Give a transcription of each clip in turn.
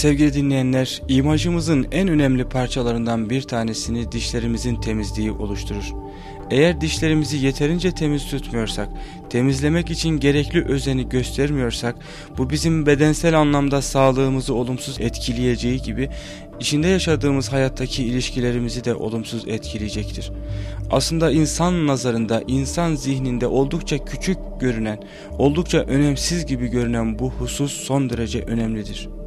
Sevgili dinleyenler, imajımızın en önemli parçalarından bir tanesini dişlerimizin temizliği oluşturur. Eğer dişlerimizi yeterince temiz tutmuyorsak, temizlemek için gerekli özeni göstermiyorsak, bu bizim bedensel anlamda sağlığımızı olumsuz etkileyeceği gibi, içinde yaşadığımız hayattaki ilişkilerimizi de olumsuz etkileyecektir. Aslında insan nazarında, insan zihninde oldukça küçük görünen, oldukça önemsiz gibi görünen bu husus son derece önemlidir.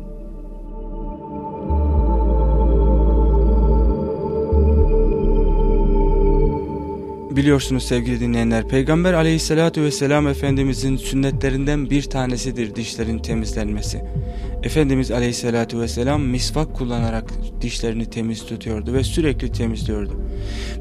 Biliyorsunuz sevgili dinleyenler Peygamber aleyhissalatü vesselam Efendimizin sünnetlerinden bir tanesidir dişlerin temizlenmesi. Efendimiz aleyhissalatü vesselam misvak kullanarak dişlerini temiz tutuyordu ve sürekli temizliyordu.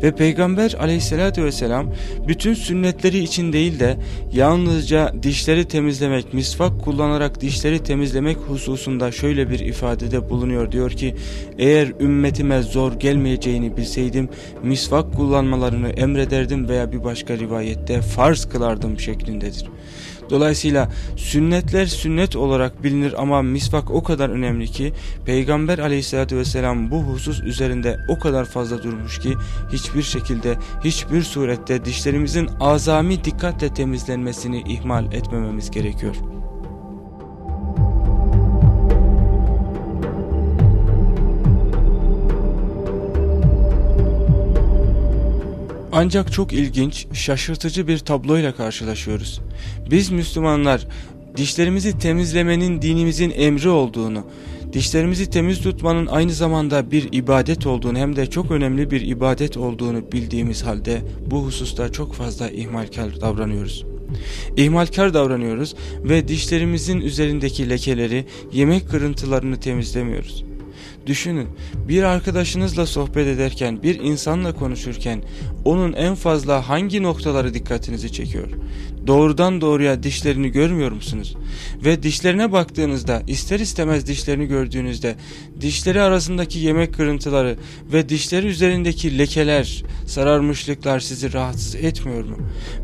Ve Peygamber aleyhissalatü vesselam bütün sünnetleri için değil de yalnızca dişleri temizlemek, misvak kullanarak dişleri temizlemek hususunda şöyle bir ifadede bulunuyor. Diyor ki eğer ümmetime zor gelmeyeceğini bilseydim misvak kullanmalarını emrederdim veya bir başka rivayette farz kılardım şeklindedir. Dolayısıyla sünnetler sünnet olarak bilinir ama misvak o kadar önemli ki Peygamber aleyhissalatü vesselam bu husus üzerinde o kadar fazla durmuş ki hiçbir şekilde hiçbir surette dişlerimizin azami dikkatle temizlenmesini ihmal etmememiz gerekiyor. Ancak çok ilginç, şaşırtıcı bir tabloyla karşılaşıyoruz. Biz Müslümanlar dişlerimizi temizlemenin dinimizin emri olduğunu, dişlerimizi temiz tutmanın aynı zamanda bir ibadet olduğunu hem de çok önemli bir ibadet olduğunu bildiğimiz halde bu hususta çok fazla ihmalkar davranıyoruz. İhmalkar davranıyoruz ve dişlerimizin üzerindeki lekeleri, yemek kırıntılarını temizlemiyoruz. Düşünün bir arkadaşınızla sohbet ederken bir insanla konuşurken onun en fazla hangi noktaları dikkatinizi çekiyor? Doğrudan doğruya dişlerini görmüyor musunuz? Ve dişlerine baktığınızda ister istemez dişlerini gördüğünüzde dişleri arasındaki yemek kırıntıları ve dişleri üzerindeki lekeler, sararmışlıklar sizi rahatsız etmiyor mu?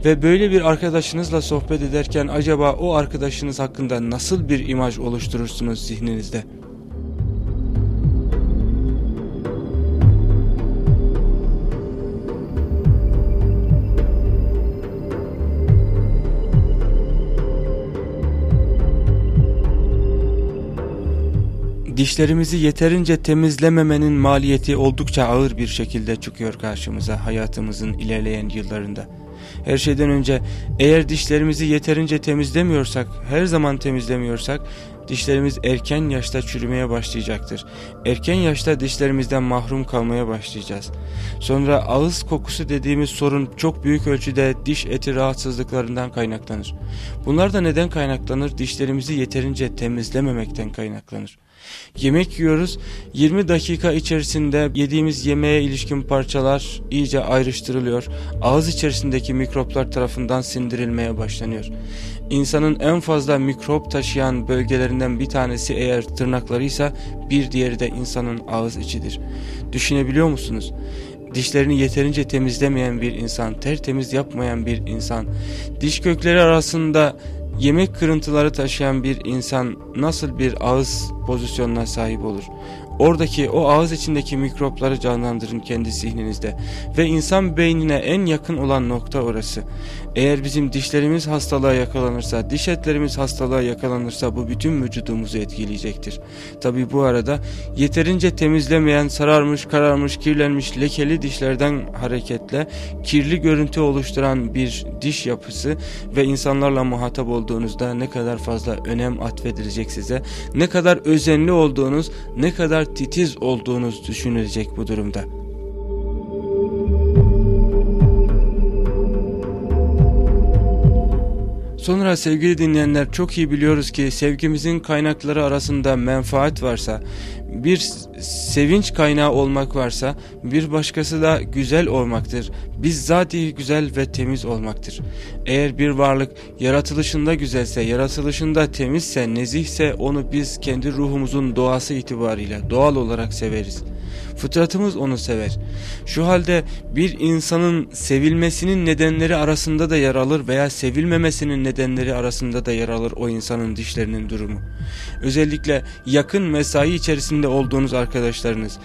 Ve böyle bir arkadaşınızla sohbet ederken acaba o arkadaşınız hakkında nasıl bir imaj oluşturursunuz zihninizde? Dişlerimizi yeterince temizlememenin maliyeti oldukça ağır bir şekilde çıkıyor karşımıza hayatımızın ilerleyen yıllarında. Her şeyden önce eğer dişlerimizi yeterince temizlemiyorsak, her zaman temizlemiyorsak dişlerimiz erken yaşta çürümeye başlayacaktır. Erken yaşta dişlerimizden mahrum kalmaya başlayacağız. Sonra ağız kokusu dediğimiz sorun çok büyük ölçüde diş eti rahatsızlıklarından kaynaklanır. Bunlar da neden kaynaklanır? Dişlerimizi yeterince temizlememekten kaynaklanır. Yemek yiyoruz. 20 dakika içerisinde yediğimiz yemeğe ilişkin parçalar iyice ayrıştırılıyor. Ağız içerisindeki mikroplar tarafından sindirilmeye başlanıyor. İnsanın en fazla mikrop taşıyan bölgelerinden bir tanesi eğer tırnaklarıysa bir diğeri de insanın ağız içidir. Düşünebiliyor musunuz? Dişlerini yeterince temizlemeyen bir insan, tertemiz yapmayan bir insan, diş kökleri arasında yemek kırıntıları taşıyan bir insan nasıl bir ağız pozisyonuna sahip olur? Oradaki o ağız içindeki mikropları canlandırın kendi zihninizde ve insan beynine en yakın olan nokta orası. Eğer bizim dişlerimiz hastalığa yakalanırsa, diş etlerimiz hastalığa yakalanırsa bu bütün vücudumuzu etkileyecektir. Tabi bu arada yeterince temizlemeyen, sararmış, kararmış, kirlenmiş, lekeli dişlerden hareketle kirli görüntü oluşturan bir diş yapısı ve insanlarla muhatap olduğunuzda ne kadar fazla önem atfedilecek size, ne kadar özenli olduğunuz, ne kadar titiz olduğunuz düşünülecek bu durumda. Sonra sevgili dinleyenler çok iyi biliyoruz ki sevgimizin kaynakları arasında menfaat varsa, bir sevinç kaynağı olmak varsa bir başkası da güzel olmaktır. Bizzati güzel ve temiz olmaktır. Eğer bir varlık yaratılışında güzelse, yaratılışında temizse, nezihse onu biz kendi ruhumuzun doğası itibariyle doğal olarak severiz. Fıtratımız onu sever. Şu halde bir insanın sevilmesinin nedenleri arasında da yer alır veya sevilmemesinin nedenleri arasında da yer alır o insanın dişlerinin durumu. Özellikle yakın mesai içerisinde olduğunuz arkadaşlarınız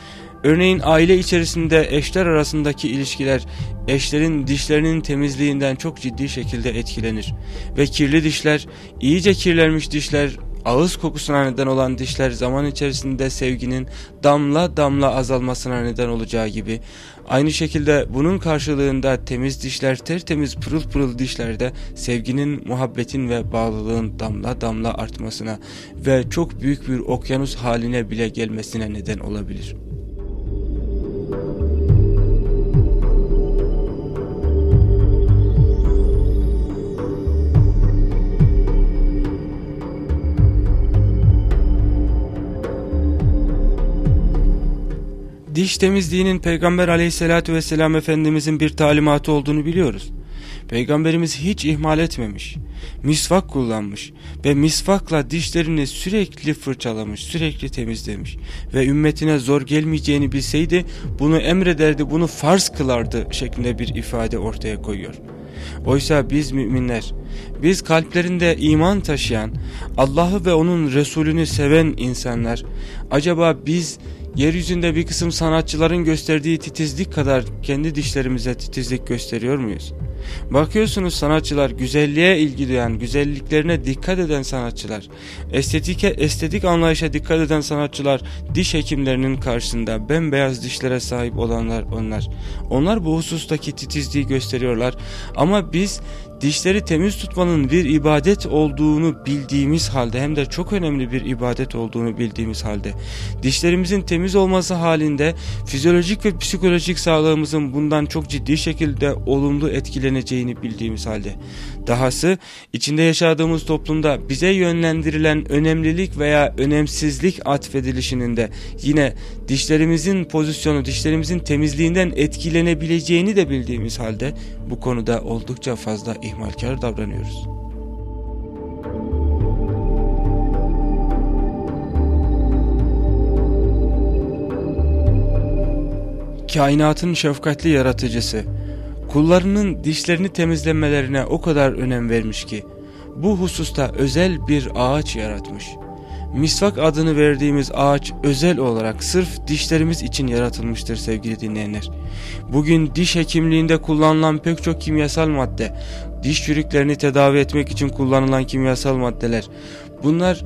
Örneğin aile içerisinde eşler arasındaki ilişkiler eşlerin dişlerinin temizliğinden çok ciddi şekilde etkilenir. Ve kirli dişler, iyice kirlenmiş dişler, ağız kokusuna neden olan dişler zaman içerisinde sevginin damla damla azalmasına neden olacağı gibi aynı şekilde bunun karşılığında temiz dişler tertemiz pırıl pırıl dişlerde sevginin, muhabbetin ve bağlılığın damla damla artmasına ve çok büyük bir okyanus haline bile gelmesine neden olabilir. Diş temizliğinin Peygamber aleyhissalatü vesselam Efendimizin bir talimatı olduğunu biliyoruz. Peygamberimiz hiç ihmal etmemiş. Misvak kullanmış ve misvakla dişlerini sürekli fırçalamış, sürekli temizlemiş. Ve ümmetine zor gelmeyeceğini bilseydi bunu emrederdi, bunu farz kılardı şeklinde bir ifade ortaya koyuyor. Oysa biz müminler, biz kalplerinde iman taşıyan, Allah'ı ve onun Resulünü seven insanlar, acaba biz Yeryüzünde bir kısım sanatçıların gösterdiği titizlik kadar kendi dişlerimize titizlik gösteriyor muyuz? Bakıyorsunuz sanatçılar güzelliğe ilgi duyan, güzelliklerine dikkat eden sanatçılar, estetike, estetik anlayışa dikkat eden sanatçılar, diş hekimlerinin karşısında bembeyaz dişlere sahip olanlar onlar. Onlar bu husustaki titizliği gösteriyorlar ama biz dişleri temiz tutmanın bir ibadet olduğunu bildiğimiz halde hem de çok önemli bir ibadet olduğunu bildiğimiz halde dişlerimizin temiz olması halinde fizyolojik ve psikolojik sağlığımızın bundan çok ciddi şekilde olumlu etkileneceğini bildiğimiz halde. Dahası içinde yaşadığımız toplumda bize yönlendirilen önemlilik veya önemsizlik atfedilişinin de yine dişlerimizin pozisyonu dişlerimizin temizliğinden etkilenebileceğini de bildiğimiz halde bu konuda oldukça fazla ihmal ihmalkar davranıyoruz. Kainatın şefkatli yaratıcısı, kullarının dişlerini temizlemelerine o kadar önem vermiş ki, bu hususta özel bir ağaç yaratmış. Misvak adını verdiğimiz ağaç özel olarak sırf dişlerimiz için yaratılmıştır sevgili dinleyenler. Bugün diş hekimliğinde kullanılan pek çok kimyasal madde, diş çürüklerini tedavi etmek için kullanılan kimyasal maddeler. Bunlar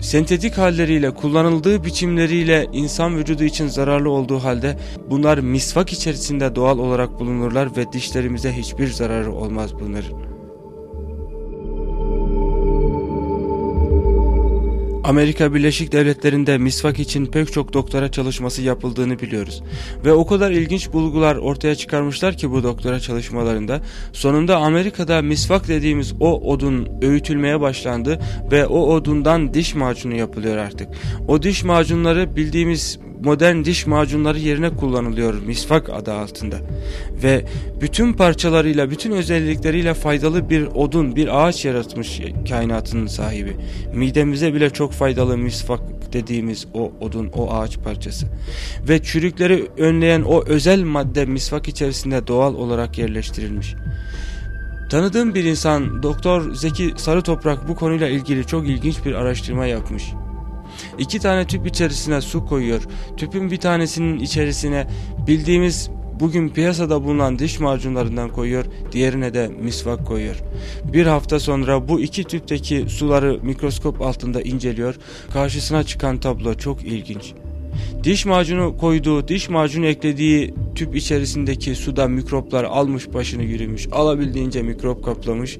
sentetik halleriyle kullanıldığı biçimleriyle insan vücudu için zararlı olduğu halde bunlar misvak içerisinde doğal olarak bulunurlar ve dişlerimize hiçbir zararı olmaz bunların. Amerika Birleşik Devletleri'nde misvak için pek çok doktora çalışması yapıldığını biliyoruz. Ve o kadar ilginç bulgular ortaya çıkarmışlar ki bu doktora çalışmalarında sonunda Amerika'da misvak dediğimiz o odun öğütülmeye başlandı ve o odundan diş macunu yapılıyor artık. O diş macunları bildiğimiz modern diş macunları yerine kullanılıyor misvak adı altında. Ve bütün parçalarıyla, bütün özellikleriyle faydalı bir odun, bir ağaç yaratmış kainatının sahibi. Midemize bile çok faydalı misvak dediğimiz o odun, o ağaç parçası. Ve çürükleri önleyen o özel madde misvak içerisinde doğal olarak yerleştirilmiş. Tanıdığım bir insan Doktor Zeki Sarı Toprak bu konuyla ilgili çok ilginç bir araştırma yapmış. İki tane tüp içerisine su koyuyor. Tüpün bir tanesinin içerisine bildiğimiz bugün piyasada bulunan diş macunlarından koyuyor, diğerine de misvak koyuyor. Bir hafta sonra bu iki tüpteki suları mikroskop altında inceliyor. Karşısına çıkan tablo çok ilginç. Diş macunu koyduğu, diş macunu eklediği tüp içerisindeki suda mikroplar almış başını yürümüş. Alabildiğince mikrop kaplamış.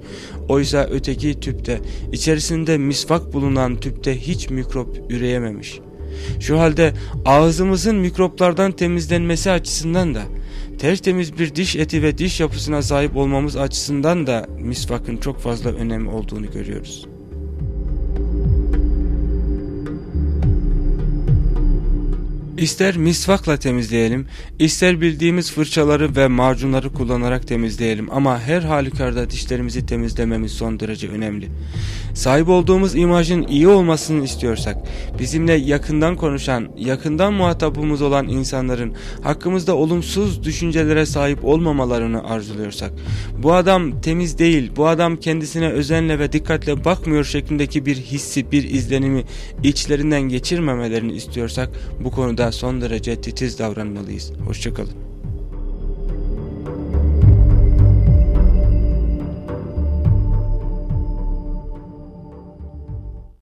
Oysa öteki tüpte, içerisinde misvak bulunan tüpte hiç mikrop üreyememiş. Şu halde ağzımızın mikroplardan temizlenmesi açısından da tertemiz bir diş eti ve diş yapısına sahip olmamız açısından da misvakın çok fazla önemi olduğunu görüyoruz. İster misvakla temizleyelim, ister bildiğimiz fırçaları ve macunları kullanarak temizleyelim ama her halükarda dişlerimizi temizlememiz son derece önemli. Sahip olduğumuz imajın iyi olmasını istiyorsak, bizimle yakından konuşan, yakından muhatabımız olan insanların hakkımızda olumsuz düşüncelere sahip olmamalarını arzuluyorsak, bu adam temiz değil, bu adam kendisine özenle ve dikkatle bakmıyor şeklindeki bir hissi, bir izlenimi içlerinden geçirmemelerini istiyorsak, bu konuda son derece titiz davranmalıyız. Hoşçakalın.